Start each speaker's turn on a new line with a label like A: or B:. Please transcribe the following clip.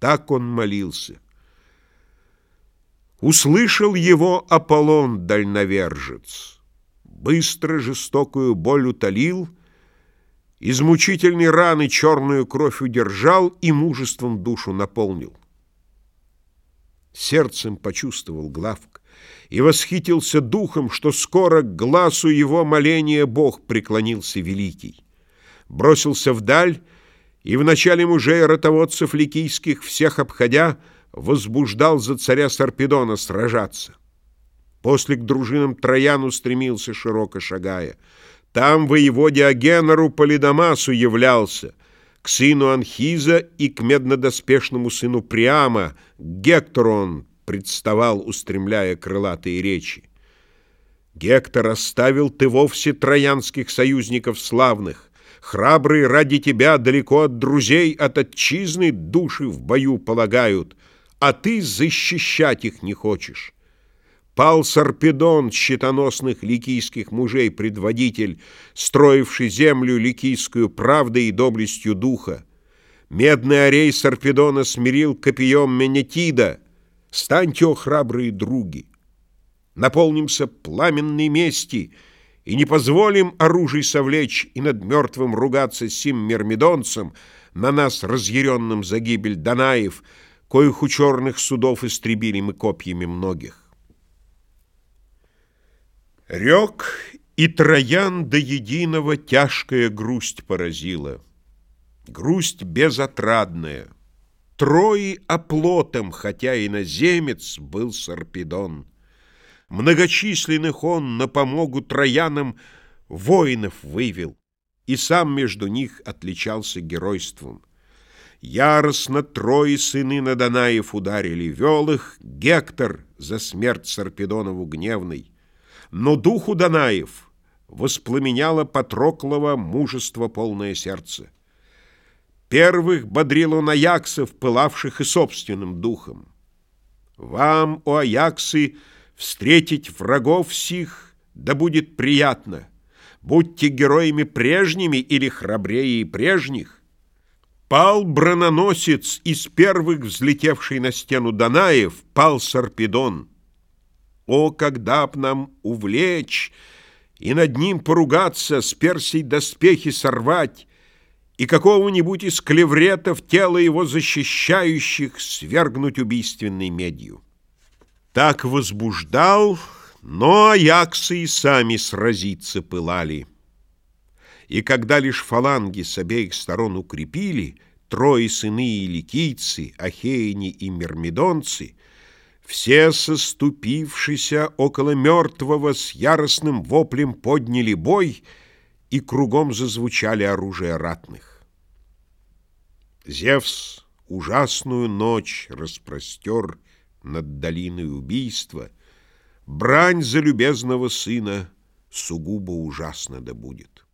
A: Так он молился. Услышал его Аполлон дальновержец. Быстро жестокую боль утолил, Из мучительной раны черную кровь удержал И мужеством душу наполнил. Сердцем почувствовал Главк И восхитился духом, Что скоро к глазу его моления Бог преклонился великий. Бросился вдаль, и в начале мужей ротоводцев ликийских, всех обходя, возбуждал за царя Сарпедона сражаться. После к дружинам Трояну стремился, широко шагая. Там воеводе Агенору Полидамасу являлся, к сыну Анхиза и к меднодоспешному сыну Приама, Гектору он представал, устремляя крылатые речи. Гектор оставил ты вовсе троянских союзников славных, Храбрые ради тебя далеко от друзей, от отчизны души в бою полагают, а ты защищать их не хочешь. Пал Сарпедон, щитоносных ликийских мужей предводитель, строивший землю ликийскую правдой и доблестью духа. Медный орей Сарпедона смирил копьем Менетида. Станьте, о храбрые други! Наполнимся пламенной мести — и не позволим оружий совлечь и над мертвым ругаться сим мирмидонцем, на нас разъяренным за гибель Данаев, коих у черных судов истребили мы копьями многих. Рек и Троян до единого тяжкая грусть поразила, грусть безотрадная. Трои оплотом, хотя и наземец, был Сарпедон. Многочисленных он на помогу троянам воинов вывел, и сам между них отличался геройством. Яростно трое сыны на Данаев ударили, вел их Гектор за смерть Сарпедонову гневной. Но духу Данаев воспламеняло Патроклова мужество полное сердце. Первых бодрил он Аяксов, пылавших и собственным духом. Вам, о Аяксы, Встретить врагов сих, да будет приятно. Будьте героями прежними или храбрее прежних. Пал брононосец из первых, взлетевший на стену Данаев, пал Сарпедон. О, когда б нам увлечь и над ним поругаться, с Персей доспехи сорвать, и какого-нибудь из клевретов тело его защищающих свергнуть убийственной медью. Так возбуждал, но Аяксы и сами сразиться пылали. И когда лишь фаланги с обеих сторон укрепили, Трое сыны и ликийцы, ахеяне и мирмидонцы, Все соступившися около мертвого С яростным воплем подняли бой И кругом зазвучали оружия ратных. Зевс ужасную ночь распростер над долиной убийства, брань за любезного сына сугубо ужасно да будет.